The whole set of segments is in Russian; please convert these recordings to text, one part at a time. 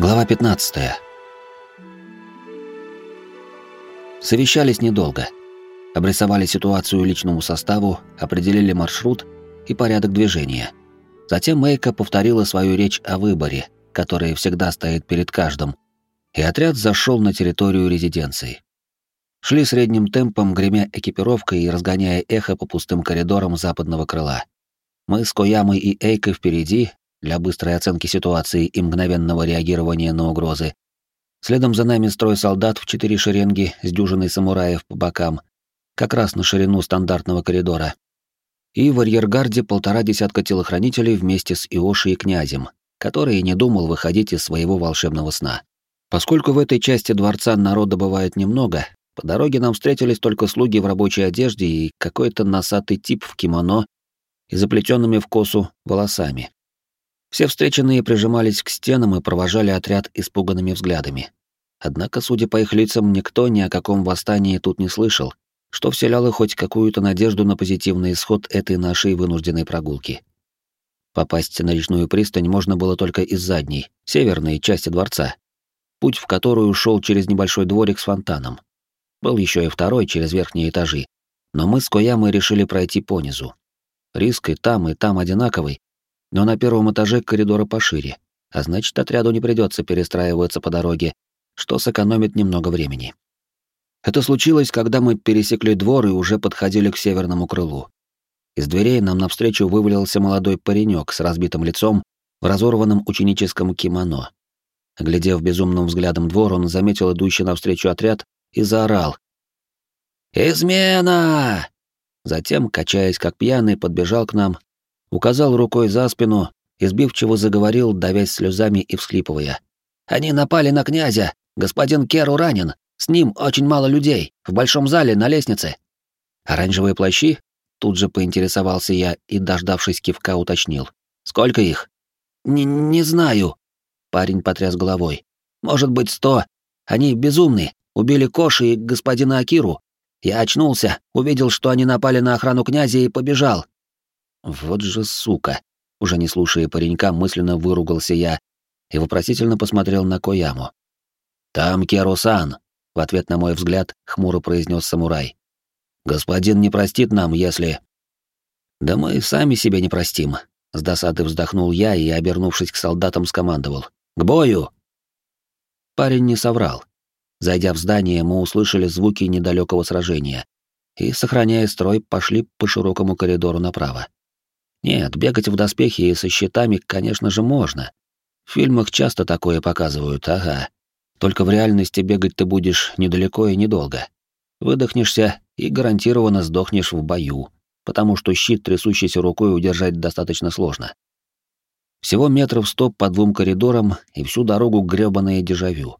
Глава 15. Совещались недолго. Обрисовали ситуацию личному составу, определили маршрут и порядок движения. Затем Мэйка повторила свою речь о выборе, который всегда стоит перед каждым, и отряд зашел на территорию резиденции. Шли средним темпом, гремя экипировкой и разгоняя эхо по пустым коридорам западного крыла. Мы с Коямой и Эйкой впереди, для быстрой оценки ситуации и мгновенного реагирования на угрозы. Следом за нами строй солдат в четыре шеренги с дюжиной самураев по бокам, как раз на ширину стандартного коридора. И в арьергарде полтора десятка телохранителей вместе с Иоши и князем, который не думал выходить из своего волшебного сна. Поскольку в этой части дворца народа бывает немного, по дороге нам встретились только слуги в рабочей одежде и какой-то носатый тип в кимоно и заплетенными в косу волосами. Все встреченные прижимались к стенам и провожали отряд испуганными взглядами. Однако, судя по их лицам, никто ни о каком восстании тут не слышал, что вселяло хоть какую-то надежду на позитивный исход этой нашей вынужденной прогулки. Попасть на речную пристань можно было только из задней, северной части дворца, путь в которую шел через небольшой дворик с фонтаном. Был еще и второй через верхние этажи, но мы с Коямой решили пройти понизу. Риск и там, и там одинаковый, но на первом этаже коридора пошире, а значит, отряду не придется перестраиваться по дороге, что сэкономит немного времени. Это случилось, когда мы пересекли двор и уже подходили к северному крылу. Из дверей нам навстречу вывалился молодой паренек с разбитым лицом в разорванном ученическом кимоно. Глядев безумным взглядом двор, он заметил идущий навстречу отряд и заорал. «Измена!» Затем, качаясь как пьяный, подбежал к нам указал рукой за спину, избивчиво заговорил, давясь слезами и всхлипывая. «Они напали на князя! Господин Керу ранен! С ним очень мало людей! В большом зале, на лестнице!» «Оранжевые плащи?» Тут же поинтересовался я и, дождавшись кивка, уточнил. «Сколько их?» «Не, не знаю», — парень потряс головой. «Может быть, сто. Они безумны. Убили Коши и господина Акиру. Я очнулся, увидел, что они напали на охрану князя и побежал. Вот же сука. Уже не слушая паренька, мысленно выругался я и вопросительно посмотрел на Кояму. «Там Керусан», — в ответ на мой взгляд хмуро произнес самурай. «Господин не простит нам, если...» «Да мы сами себе не простим», — с досады вздохнул я и, обернувшись к солдатам, скомандовал. «К бою!» Парень не соврал. Зайдя в здание, мы услышали звуки недалекого сражения и, сохраняя строй, пошли по широкому коридору направо. Нет, бегать в доспехе и со щитами, конечно же, можно. В фильмах часто такое показывают, ага. Только в реальности бегать ты будешь недалеко и недолго. Выдохнешься и гарантированно сдохнешь в бою, потому что щит трясущейся рукой удержать достаточно сложно. Всего метров сто по двум коридорам и всю дорогу грёбаное дежавю.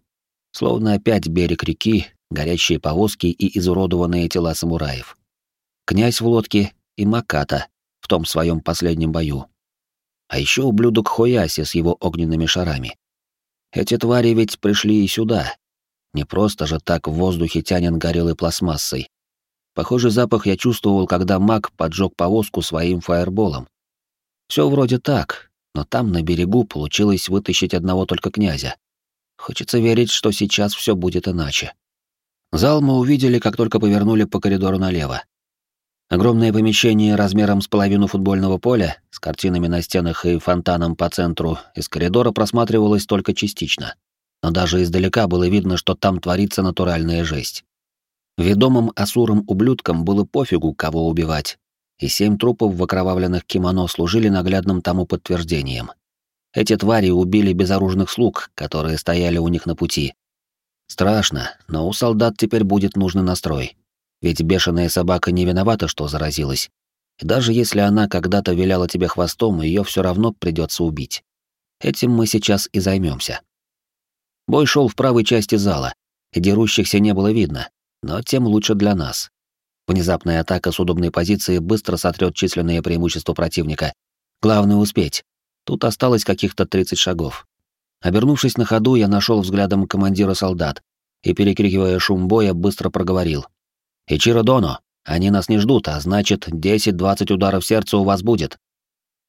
Словно опять берег реки, горящие повозки и изуродованные тела самураев. Князь в лодке и Маката, в том своем последнем бою. А еще ублюдок Хояси с его огненными шарами. Эти твари ведь пришли и сюда. Не просто же так в воздухе тянет горелой пластмассой. Похожий запах я чувствовал, когда маг поджег повозку своим фаерболом. Все вроде так, но там, на берегу, получилось вытащить одного только князя. Хочется верить, что сейчас все будет иначе. Зал мы увидели, как только повернули по коридору налево. Огромное помещение размером с половину футбольного поля, с картинами на стенах и фонтаном по центру, из коридора просматривалось только частично. Но даже издалека было видно, что там творится натуральная жесть. Ведомым асуром ублюдкам было пофигу, кого убивать, и семь трупов в окровавленных кимоно служили наглядным тому подтверждением. Эти твари убили безоружных слуг, которые стояли у них на пути. Страшно, но у солдат теперь будет нужный настрой. Ведь бешеная собака не виновата, что заразилась. И даже если она когда-то виляла тебе хвостом, ее все равно придется убить. Этим мы сейчас и займемся. Бой шел в правой части зала, и дерущихся не было видно, но тем лучше для нас. Внезапная атака с удобной позиции быстро сотрет численное преимущество противника. Главное успеть. Тут осталось каких-то 30 шагов. Обернувшись на ходу, я нашел взглядом командира солдат и, перекрикивая шум боя, быстро проговорил. «Ичиро Доно, они нас не ждут, а значит, 10-20 ударов сердца у вас будет».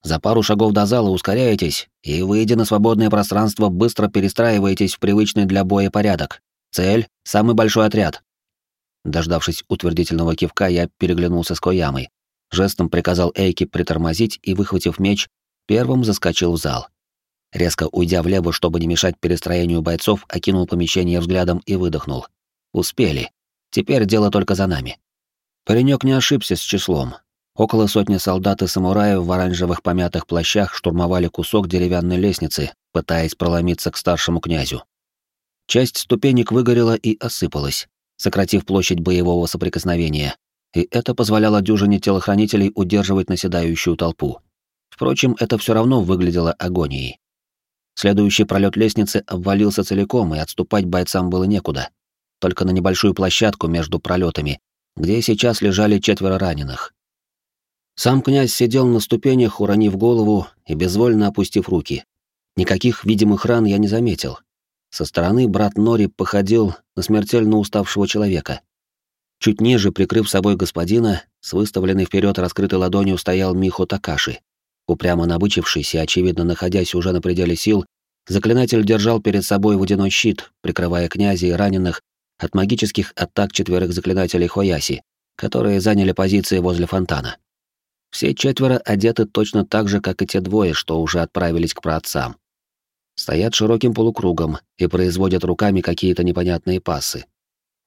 За пару шагов до зала ускоряетесь и, выйдя на свободное пространство, быстро перестраиваетесь в привычный для боя порядок. Цель — самый большой отряд. Дождавшись утвердительного кивка, я переглянулся с Коямой. Жестом приказал Эйке притормозить и, выхватив меч, первым заскочил в зал. Резко уйдя влево, чтобы не мешать перестроению бойцов, окинул помещение взглядом и выдохнул. Успели. Теперь дело только за нами. Паренек не ошибся с числом. Около сотни солдат и самураев в оранжевых помятых плащах штурмовали кусок деревянной лестницы, пытаясь проломиться к старшему князю. Часть ступенек выгорела и осыпалась, сократив площадь боевого соприкосновения, и это позволяло дюжине телохранителей удерживать наседающую толпу. Впрочем, это все равно выглядело агонией. Следующий пролет лестницы обвалился целиком, и отступать бойцам было некуда. Только на небольшую площадку между пролетами, где сейчас лежали четверо раненых. Сам князь сидел на ступенях, уронив голову и безвольно опустив руки. Никаких видимых ран я не заметил. Со стороны брат Нори походил на смертельно уставшего человека. Чуть ниже, прикрыв собой господина, с выставленной вперед раскрытой ладонью стоял Михо Такаши. Упрямо набычившись и, очевидно, находясь уже на пределе сил, заклинатель держал перед собой водяной щит, прикрывая князя и раненых от магических атак четверых заклинателей Хояси, которые заняли позиции возле фонтана. Все четверо одеты точно так же, как и те двое, что уже отправились к праотцам. Стоят широким полукругом и производят руками какие-то непонятные пассы.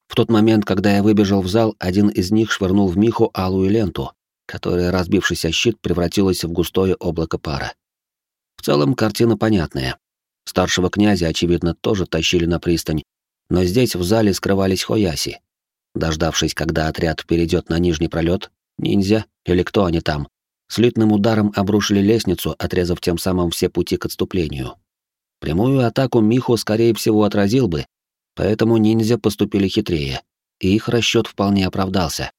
В тот момент, когда я выбежал в зал, один из них швырнул в Миху алую ленту, которая, разбившись о щит, превратилась в густое облако пара. В целом, картина понятная. Старшего князя, очевидно, тоже тащили на пристань, но здесь в зале скрывались Хояси. Дождавшись, когда отряд перейдет на нижний пролет, ниндзя или кто они там, слитным ударом обрушили лестницу, отрезав тем самым все пути к отступлению. Прямую атаку Миху, скорее всего, отразил бы, поэтому ниндзя поступили хитрее, и их расчет вполне оправдался.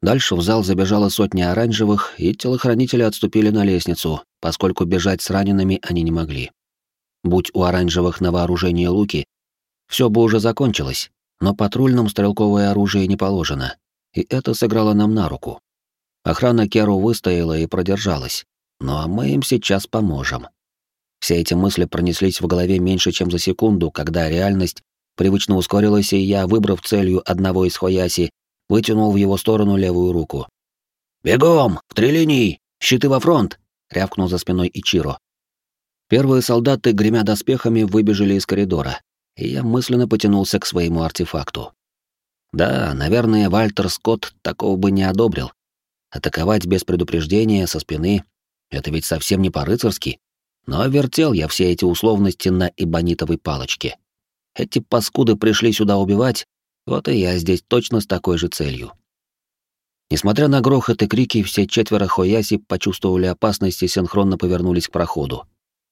Дальше в зал забежала сотня оранжевых, и телохранители отступили на лестницу, поскольку бежать с ранеными они не могли. Будь у оранжевых на вооружении луки, все бы уже закончилось, но патрульным стрелковое оружие не положено, и это сыграло нам на руку. Охрана Керу выстояла и продержалась, ну а мы им сейчас поможем. Все эти мысли пронеслись в голове меньше, чем за секунду, когда реальность привычно ускорилась, и я, выбрав целью одного из Хояси, вытянул в его сторону левую руку. «Бегом! В три линии! Щиты во фронт!» — рявкнул за спиной Ичиро. Первые солдаты, гремя доспехами, выбежали из коридора, и я мысленно потянулся к своему артефакту. Да, наверное, Вальтер Скотт такого бы не одобрил. Атаковать без предупреждения со спины — это ведь совсем не по-рыцарски. Но вертел я все эти условности на ибонитовой палочке. Эти паскуды пришли сюда убивать, вот и я здесь точно с такой же целью. Несмотря на грохот и крики, все четверо Хояси почувствовали опасность и синхронно повернулись к проходу.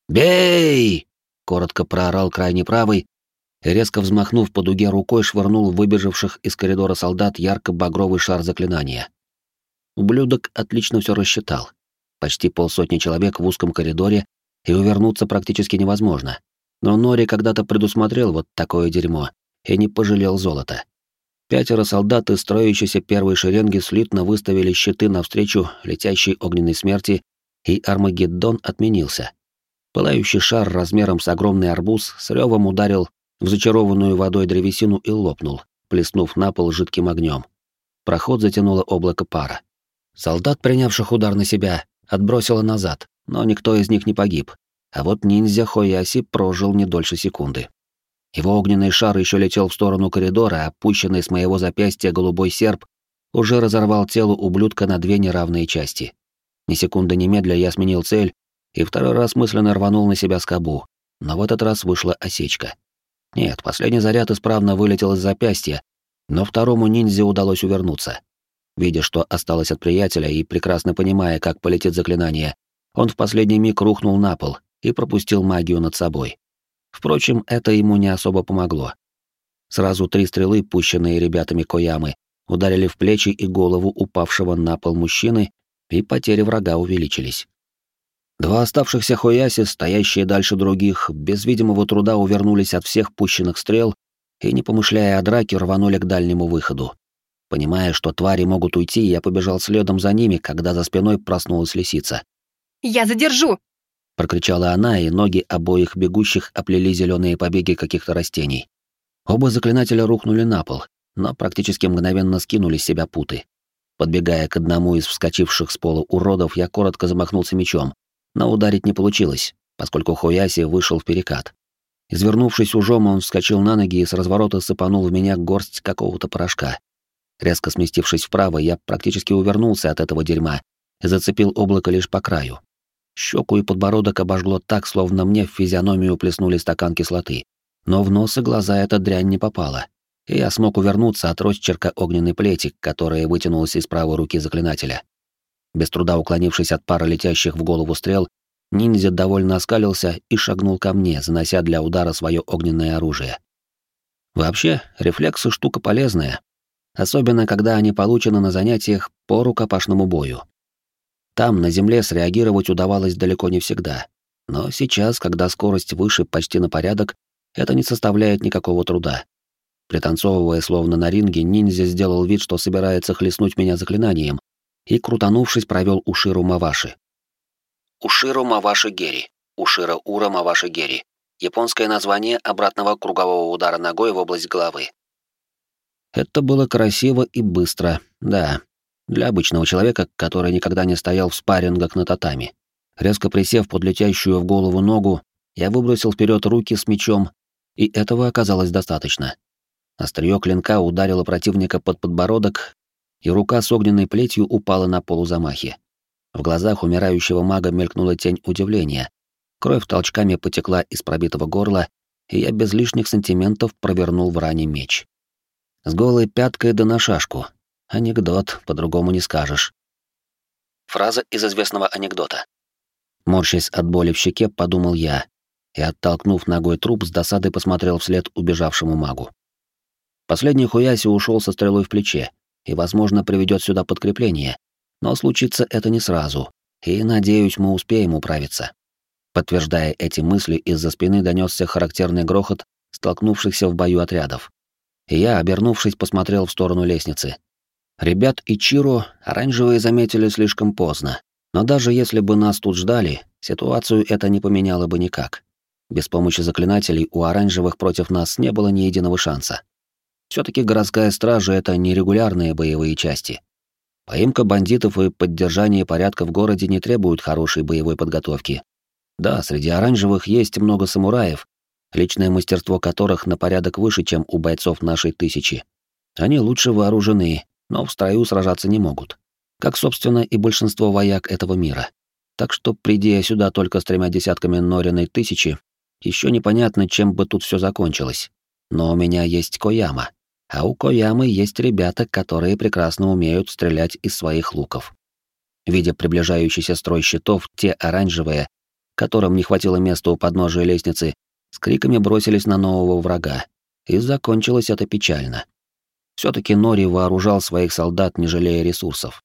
«Бей!» — коротко проорал крайне правый, резко взмахнув по дуге рукой, швырнул выбежавших из коридора солдат ярко-багровый шар заклинания. Ублюдок отлично все рассчитал. Почти полсотни человек в узком коридоре, и увернуться практически невозможно. Но Нори когда-то предусмотрел вот такое дерьмо и не пожалел золота. Пятеро солдат из строящейся первой шеренги слитно выставили щиты навстречу летящей огненной смерти, и Армагеддон отменился. Пылающий шар размером с огромный арбуз с ревом ударил в зачарованную водой древесину и лопнул, плеснув на пол жидким огнем. Проход затянуло облако пара. Солдат, принявших удар на себя, отбросило назад, но никто из них не погиб. А вот ниндзя Хояси прожил не дольше секунды. Его огненный шар еще летел в сторону коридора, а опущенный с моего запястья голубой серп уже разорвал тело ублюдка на две неравные части. Ни секунды немедля я сменил цель и второй раз мысленно рванул на себя скобу, но в этот раз вышла осечка. Нет, последний заряд исправно вылетел из запястья, но второму ниндзя удалось увернуться. Видя, что осталось от приятеля и прекрасно понимая, как полетит заклинание, он в последний миг рухнул на пол и пропустил магию над собой. Впрочем, это ему не особо помогло. Сразу три стрелы, пущенные ребятами Коямы, ударили в плечи и голову упавшего на пол мужчины, и потери врага увеличились. Два оставшихся Хояси, стоящие дальше других, без видимого труда увернулись от всех пущенных стрел и, не помышляя о драке, рванули к дальнему выходу. Понимая, что твари могут уйти, я побежал следом за ними, когда за спиной проснулась лисица. Я задержу!» Прокричала она, и ноги обоих бегущих оплели зеленые побеги каких-то растений. Оба заклинателя рухнули на пол, но практически мгновенно скинули с себя путы. Подбегая к одному из вскочивших с пола уродов, я коротко замахнулся мечом, но ударить не получилось, поскольку Хуяси вышел в перекат. Извернувшись ужом, он вскочил на ноги и с разворота сыпанул в меня горсть какого-то порошка. Резко сместившись вправо, я практически увернулся от этого дерьма и зацепил облако лишь по краю. Щеку и подбородок обожгло так, словно мне в физиономию плеснули стакан кислоты. Но в нос и глаза эта дрянь не попала. И я смог увернуться от росчерка огненной плети, которая вытянулась из правой руки заклинателя. Без труда уклонившись от пары летящих в голову стрел, ниндзя довольно оскалился и шагнул ко мне, занося для удара свое огненное оружие. Вообще, рефлексы — штука полезная, особенно когда они получены на занятиях по рукопашному бою. Там, на земле, среагировать удавалось далеко не всегда. Но сейчас, когда скорость выше почти на порядок, это не составляет никакого труда. Пританцовывая словно на ринге, ниндзя сделал вид, что собирается хлестнуть меня заклинанием, и, крутанувшись, провел Уширу Маваши. Уширу Маваши Гери. Ушира Ура Маваши Гери. Японское название обратного кругового удара ногой в область головы. Это было красиво и быстро, да, для обычного человека, который никогда не стоял в спаррингах на татами. Резко присев под летящую в голову ногу, я выбросил вперед руки с мечом, и этого оказалось достаточно. Острие клинка ударило противника под подбородок, и рука с огненной плетью упала на полузамахе. В глазах умирающего мага мелькнула тень удивления. Кровь толчками потекла из пробитого горла, и я без лишних сантиментов провернул в ране меч. С голой пяткой да на шашку, Анекдот, по-другому не скажешь. Фраза из известного анекдота. Морщась от боли в щеке, подумал я, и, оттолкнув ногой труп, с досадой посмотрел вслед убежавшему магу. Последний Хуяси ушел со стрелой в плече и, возможно, приведет сюда подкрепление, но случится это не сразу, и, надеюсь, мы успеем управиться. Подтверждая эти мысли, из-за спины донесся характерный грохот столкнувшихся в бою отрядов. И я, обернувшись, посмотрел в сторону лестницы. Ребят и Чиро оранжевые заметили слишком поздно, но даже если бы нас тут ждали, ситуацию это не поменяло бы никак. Без помощи заклинателей у оранжевых против нас не было ни единого шанса. Все таки городская стража — это нерегулярные боевые части. Поимка бандитов и поддержание порядка в городе не требуют хорошей боевой подготовки. Да, среди оранжевых есть много самураев, личное мастерство которых на порядок выше, чем у бойцов нашей тысячи. Они лучше вооружены, но в строю сражаться не могут. Как, собственно, и большинство вояк этого мира. Так что, придя сюда только с тремя десятками Нориной тысячи, еще непонятно, чем бы тут все закончилось. Но у меня есть Кояма. А у Коямы есть ребята, которые прекрасно умеют стрелять из своих луков. Видя приближающийся строй щитов, те оранжевые, которым не хватило места у подножия лестницы, с криками бросились на нового врага. И закончилось это печально. Все-таки Нори вооружал своих солдат, не жалея ресурсов.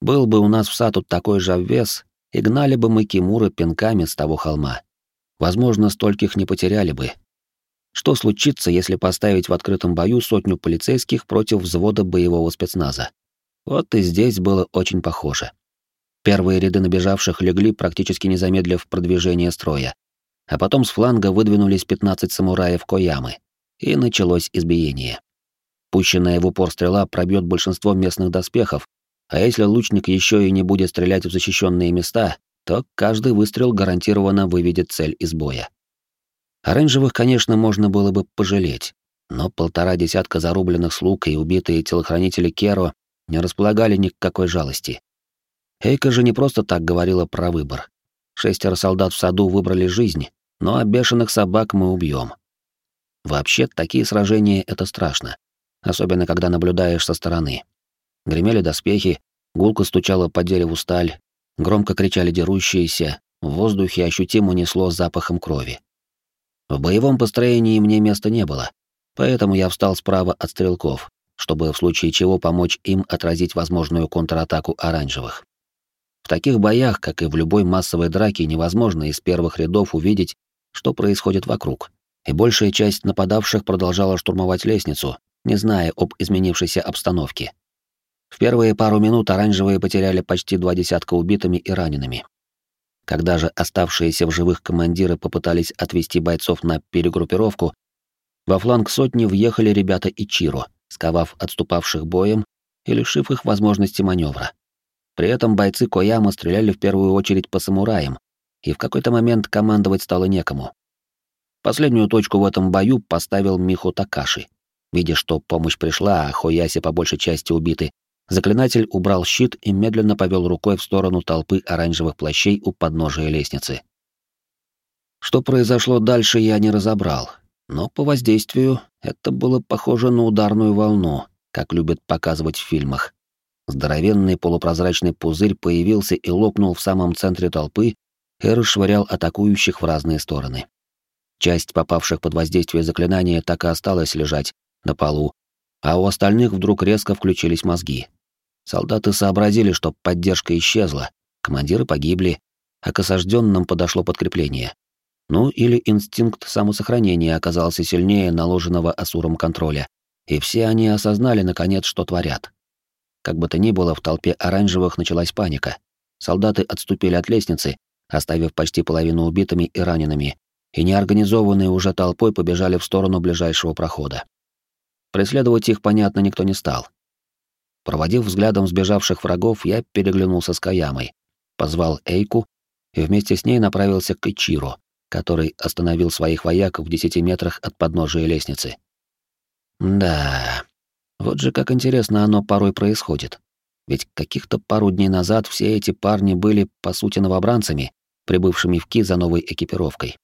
Был бы у нас в саду такой же обвес, и гнали бы мы Кимура пинками с того холма. Возможно, стольких не потеряли бы. Что случится, если поставить в открытом бою сотню полицейских против взвода боевого спецназа? Вот и здесь было очень похоже. Первые ряды набежавших легли, практически не замедлив продвижение строя. А потом с фланга выдвинулись 15 самураев Коямы, и началось избиение. Пущенная в упор стрела пробьет большинство местных доспехов, а если лучник еще и не будет стрелять в защищенные места, то каждый выстрел гарантированно выведет цель из боя. Оранжевых, конечно, можно было бы пожалеть, но полтора десятка зарубленных слуг и убитые телохранители Керо не располагали ни к какой жалости. Эйка же не просто так говорила про выбор. Шестеро солдат в саду выбрали жизнь, но бешеных собак мы убьем. Вообще, такие сражения — это страшно особенно когда наблюдаешь со стороны. Гремели доспехи, гулко стучала по дереву сталь, громко кричали дерущиеся, в воздухе ощутимо несло запахом крови. В боевом построении мне места не было, поэтому я встал справа от стрелков, чтобы в случае чего помочь им отразить возможную контратаку оранжевых. В таких боях, как и в любой массовой драке, невозможно из первых рядов увидеть, что происходит вокруг, и большая часть нападавших продолжала штурмовать лестницу, не зная об изменившейся обстановке. В первые пару минут оранжевые потеряли почти два десятка убитыми и ранеными. Когда же оставшиеся в живых командиры попытались отвести бойцов на перегруппировку, во фланг сотни въехали ребята Ичиро, сковав отступавших боем и лишив их возможности маневра. При этом бойцы Кояма стреляли в первую очередь по самураям, и в какой-то момент командовать стало некому. Последнюю точку в этом бою поставил Михо Такаши. Видя, что помощь пришла, а Хояси по большей части убиты, заклинатель убрал щит и медленно повел рукой в сторону толпы оранжевых плащей у подножия лестницы. Что произошло дальше, я не разобрал, но по воздействию это было похоже на ударную волну, как любят показывать в фильмах. Здоровенный полупрозрачный пузырь появился и лопнул в самом центре толпы и расшвырял атакующих в разные стороны. Часть попавших под воздействие заклинания так и осталась лежать на полу, а у остальных вдруг резко включились мозги. Солдаты сообразили, что поддержка исчезла, командиры погибли, а к осажденным подошло подкрепление. Ну или инстинкт самосохранения оказался сильнее наложенного Асуром контроля, и все они осознали, наконец, что творят. Как бы то ни было, в толпе оранжевых началась паника. Солдаты отступили от лестницы, оставив почти половину убитыми и ранеными, и неорганизованные уже толпой побежали в сторону ближайшего прохода. Преследовать их, понятно, никто не стал. Проводив взглядом сбежавших врагов, я переглянулся с Каямой, позвал Эйку и вместе с ней направился к Ичиро, который остановил своих вояк в десяти метрах от подножия лестницы. Да, вот же как интересно оно порой происходит. Ведь каких-то пару дней назад все эти парни были, по сути, новобранцами, прибывшими в Ки за новой экипировкой.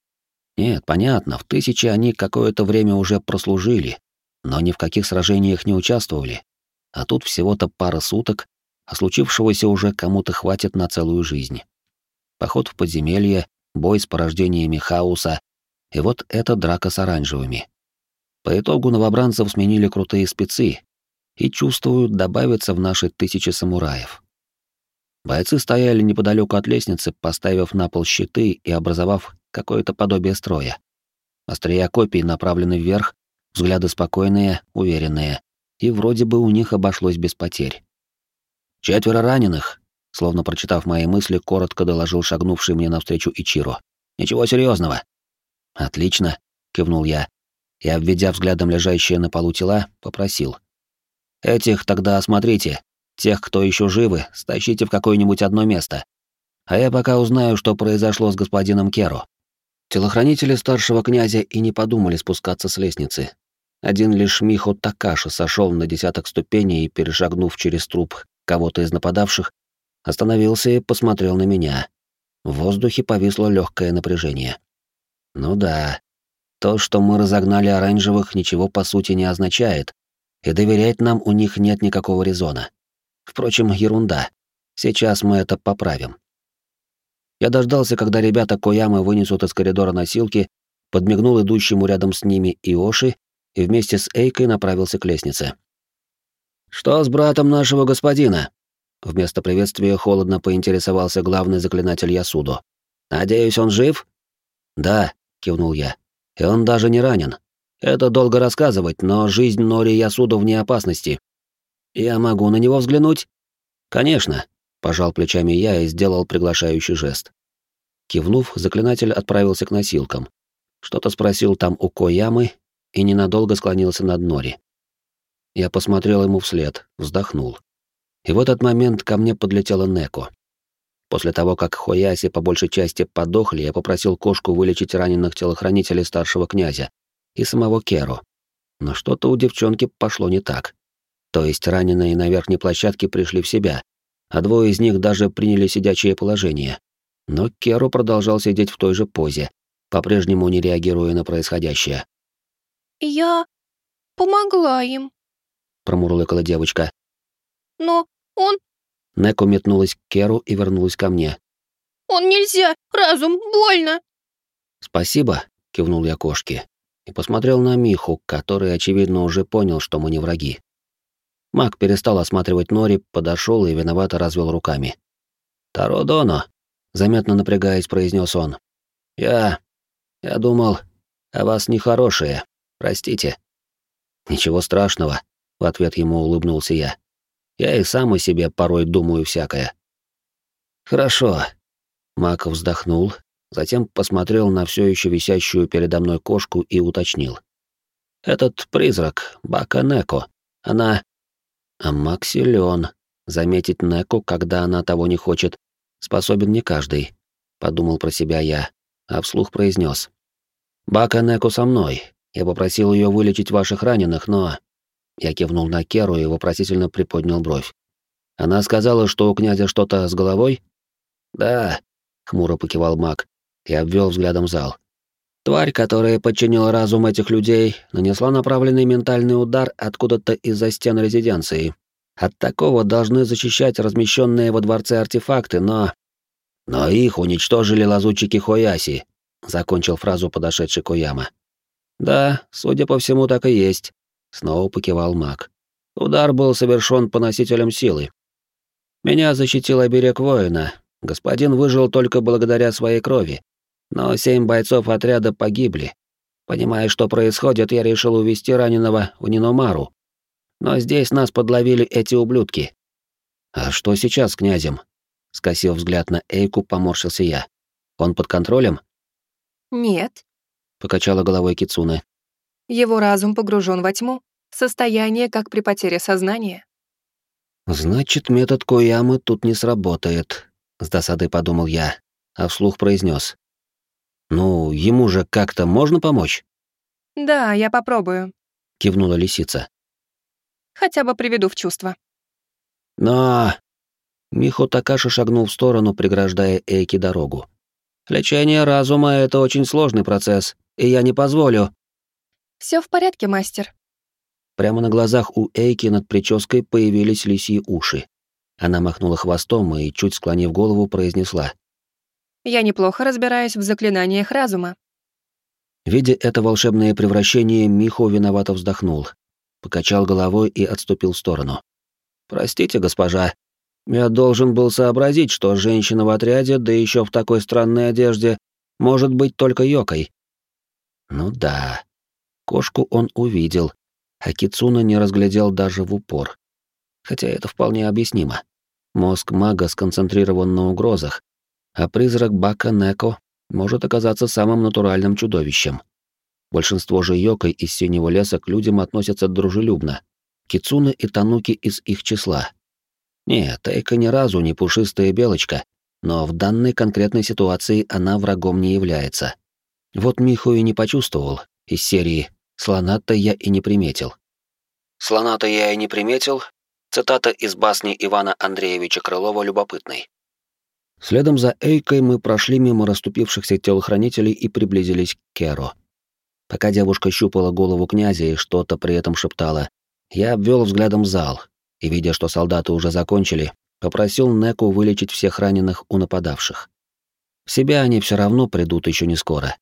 Нет, понятно, в тысячи они какое-то время уже прослужили, но ни в каких сражениях не участвовали. А тут всего-то пара суток, а случившегося уже кому-то хватит на целую жизнь. Поход в подземелье, бой с порождениями хаоса, и вот эта драка с оранжевыми. По итогу новобранцев сменили крутые спецы, и, чувствую, добавятся в наши тысячи самураев. Бойцы стояли неподалеку от лестницы, поставив на пол щиты и образовав какое-то подобие строя. Острия копий направлены вверх, взгляды спокойные, уверенные, и вроде бы у них обошлось без потерь. «Четверо раненых», — словно прочитав мои мысли, коротко доложил шагнувший мне навстречу Ичиро. «Ничего серьезного. «Отлично», — кивнул я, и, обведя взглядом лежащие на полу тела, попросил. «Этих тогда осмотрите. Тех, кто еще живы, стащите в какое-нибудь одно место. А я пока узнаю, что произошло с господином Керо». Телохранители старшего князя и не подумали спускаться с лестницы. Один лишь Михо Такаши сошел на десяток ступеней и, перешагнув через труп кого-то из нападавших, остановился и посмотрел на меня. В воздухе повисло легкое напряжение. Ну да, то, что мы разогнали оранжевых, ничего по сути не означает, и доверять нам у них нет никакого резона. Впрочем, ерунда. Сейчас мы это поправим. Я дождался, когда ребята Коямы вынесут из коридора носилки, подмигнул идущему рядом с ними Иоши и вместе с Эйкой направился к лестнице. «Что с братом нашего господина?» Вместо приветствия холодно поинтересовался главный заклинатель Ясудо. «Надеюсь, он жив?» «Да», — кивнул я. «И он даже не ранен. Это долго рассказывать, но жизнь Нори Ясудо вне опасности. Я могу на него взглянуть?» «Конечно», Пожал плечами я и сделал приглашающий жест. Кивнув, заклинатель отправился к носилкам. Что-то спросил там у Коямы и ненадолго склонился над Нори. Я посмотрел ему вслед, вздохнул. И в этот момент ко мне подлетела Неко. После того, как Хояси по большей части подохли, я попросил кошку вылечить раненых телохранителей старшего князя и самого Керо. Но что-то у девчонки пошло не так. То есть раненые на верхней площадке пришли в себя, а двое из них даже приняли сидячее положение. Но Керу продолжал сидеть в той же позе, по-прежнему не реагируя на происходящее. «Я помогла им», — промурлыкала девочка. «Но он...» Неко метнулась к Керу и вернулась ко мне. «Он нельзя! Разум! Больно!» «Спасибо», — кивнул я кошке и посмотрел на Миху, который, очевидно, уже понял, что мы не враги. Маг перестал осматривать Нори, подошел и виновато развел руками. «Таро Доно», — заметно напрягаясь, произнес он. «Я... я думал, о вас нехорошее. Простите». «Ничего страшного», — в ответ ему улыбнулся я. «Я и сам о себе порой думаю всякое». «Хорошо. Мак вздохнул, затем посмотрел на все еще висящую передо мной кошку и уточнил. «Этот призрак, Бака Неко, она...» «А Мак силен. Заметить Неко, когда она того не хочет, способен не каждый», — подумал про себя я, а вслух произнес. «Бака Неко со мной. Я попросил ее вылечить ваших раненых, но...» Я кивнул на Керу и вопросительно приподнял бровь. «Она сказала, что у князя что-то с головой?» «Да», — хмуро покивал маг и обвел взглядом зал. Тварь, которая подчинила разум этих людей, нанесла направленный ментальный удар откуда-то из-за стен резиденции. От такого должны защищать размещенные во дворце артефакты, но... Но их уничтожили лазутчики Хояси, закончил фразу подошедший Кояма. Да, судя по всему, так и есть, снова покивал маг. Удар был совершен по носителям силы. Меня защитил оберег воина. Господин выжил только благодаря своей крови, но семь бойцов отряда погибли. Понимая, что происходит, я решил увести раненого в Ниномару. Но здесь нас подловили эти ублюдки. А что сейчас с князем? Скосив взгляд на Эйку, поморщился я. Он под контролем? Нет. Покачала головой Кицуне. Его разум погружен во тьму. Состояние, как при потере сознания. Значит, метод Коямы тут не сработает, с досадой подумал я, а вслух произнес: ну, ему же как-то можно помочь? Да, я попробую, кивнула лисица. Хотя бы приведу в чувство. Но Михо Такаши шагнул в сторону, преграждая Эйки дорогу. Лечение разума это очень сложный процесс, и я не позволю. Все в порядке, мастер. Прямо на глазах у Эйки над прической появились лисьи уши. Она махнула хвостом и, чуть склонив голову, произнесла. Я неплохо разбираюсь в заклинаниях разума. Видя это волшебное превращение, Михо виновато вздохнул, покачал головой и отступил в сторону. «Простите, госпожа, я должен был сообразить, что женщина в отряде, да еще в такой странной одежде, может быть только Йокой». Ну да, кошку он увидел, а Кицуна не разглядел даже в упор. Хотя это вполне объяснимо. Мозг мага сконцентрирован на угрозах, а призрак Бака Неко может оказаться самым натуральным чудовищем. Большинство же йокой из синего леса к людям относятся дружелюбно. Кицуны и тануки из их числа. Нет, Эйка ни разу не пушистая белочка, но в данной конкретной ситуации она врагом не является. Вот Миху и не почувствовал из серии «Слона-то я и не приметил». «Слона-то я и не приметил» — цитата из басни Ивана Андреевича Крылова «Любопытный». Следом за Эйкой мы прошли мимо расступившихся телохранителей и приблизились к Керо. Пока девушка щупала голову князя и что-то при этом шептала, я обвел взглядом зал и, видя, что солдаты уже закончили, попросил Неку вылечить всех раненых у нападавших. В себя они все равно придут еще не скоро,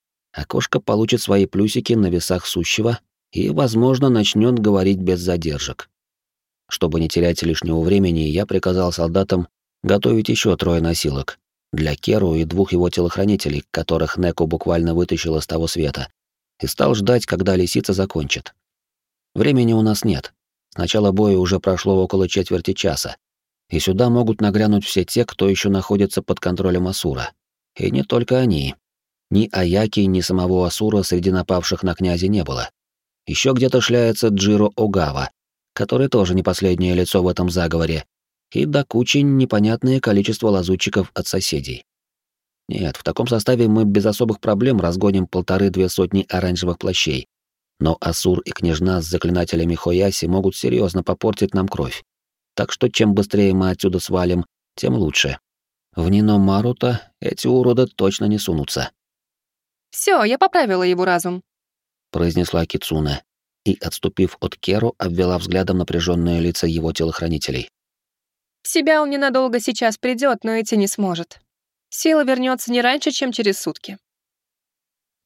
кошка получит свои плюсики на весах сущего и, возможно, начнет говорить без задержек. Чтобы не терять лишнего времени, я приказал солдатам готовить еще трое носилок для Керу и двух его телохранителей, которых Неко буквально вытащил из того света, и стал ждать, когда лисица закончит. Времени у нас нет. С боя уже прошло около четверти часа, и сюда могут нагрянуть все те, кто еще находится под контролем Асура. И не только они. Ни Аяки, ни самого Асура среди напавших на князя не было. Еще где-то шляется Джиро Огава, который тоже не последнее лицо в этом заговоре, и до кучи непонятное количество лазутчиков от соседей. Нет, в таком составе мы без особых проблем разгоним полторы-две сотни оранжевых плащей. Но Асур и княжна с заклинателями Хояси могут серьезно попортить нам кровь. Так что чем быстрее мы отсюда свалим, тем лучше. В Нино Марута эти уроды точно не сунутся. Все, я поправила его разум», — произнесла Кицуна и, отступив от Керу, обвела взглядом напряженные лица его телохранителей. В себя он ненадолго сейчас придет, но идти не сможет. Сила вернется не раньше, чем через сутки.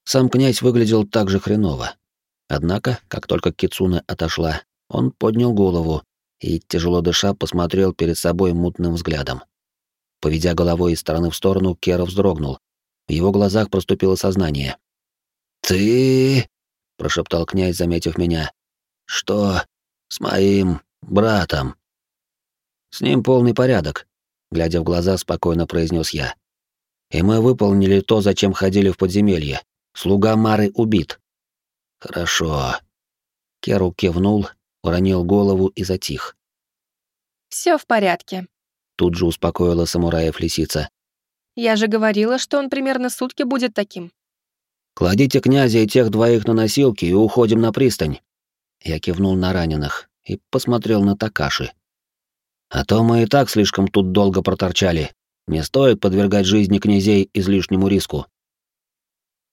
Сам князь выглядел так же хреново. Однако, как только Кицуна отошла, он поднял голову и, тяжело дыша, посмотрел перед собой мутным взглядом. Поведя головой из стороны в сторону, Кера вздрогнул. В его глазах проступило сознание. «Ты...» — прошептал князь, заметив меня. «Что с моим братом?» «С ним полный порядок», — глядя в глаза, спокойно произнес я. И мы выполнили то, зачем ходили в подземелье. Слуга Мары убит. Хорошо. Керу кивнул, уронил голову и затих. Все в порядке. Тут же успокоила самураев лисица. Я же говорила, что он примерно сутки будет таким. Кладите князя и тех двоих на носилки и уходим на пристань. Я кивнул на раненых и посмотрел на Такаши. А то мы и так слишком тут долго проторчали. Не стоит подвергать жизни князей излишнему риску.